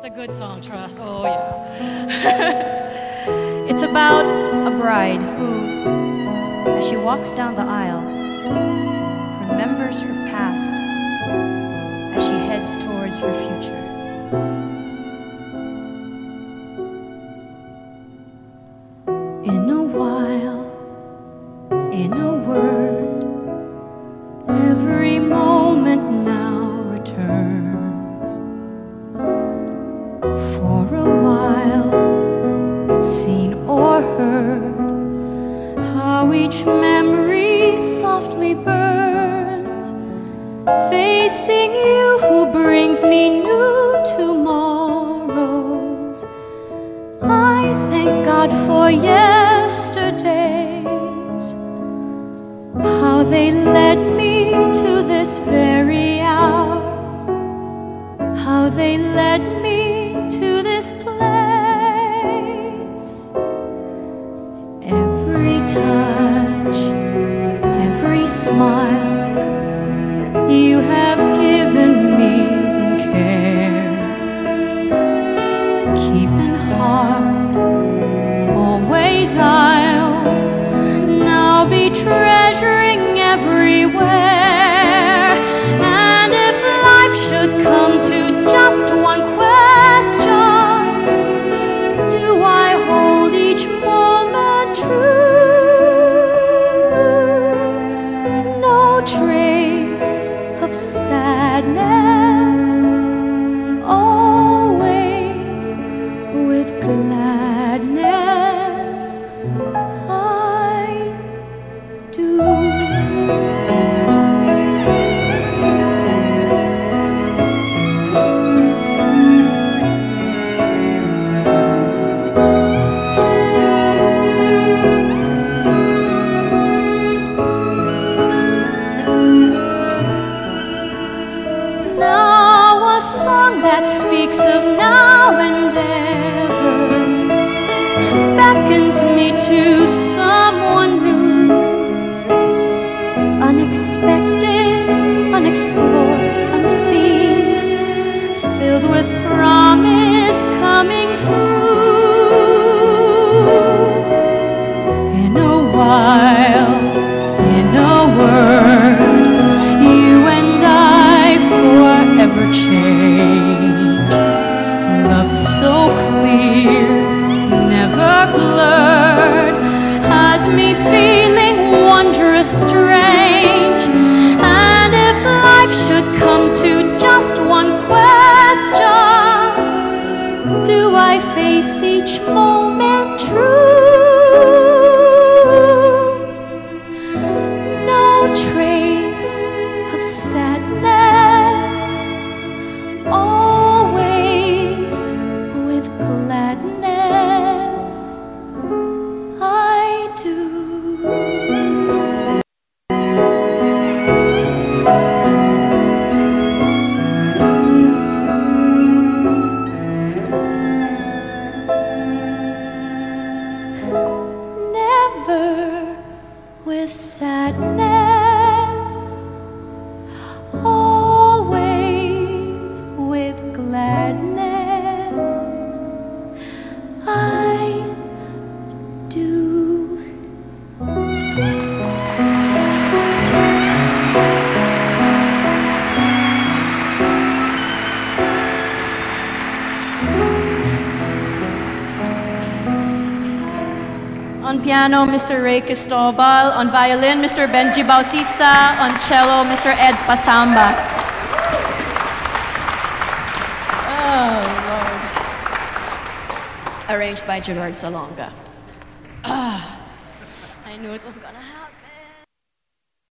It's a good song, trust. Oh, yeah. it's about a bride who, as she walks down the aisle, remembers her past as she heads towards her future. In a while, in a word, For a while, seen or heard, how each memory softly burns. Facing you who brings me new tomorrows. I thank God for yesterdays, how they led me to everywhere. Song that speaks of now and ever beckons me to someone new, unexpected, unexplored, unseen, filled with promise coming through. In a while, I face each moment true? Never with sadness, On piano, Mr. Ray Cristobal. On violin, Mr. Benji Bautista. On cello, Mr. Ed Pasamba. Oh, Lord. Arranged by Gerard Salonga. Ah, I knew it was gonna happen.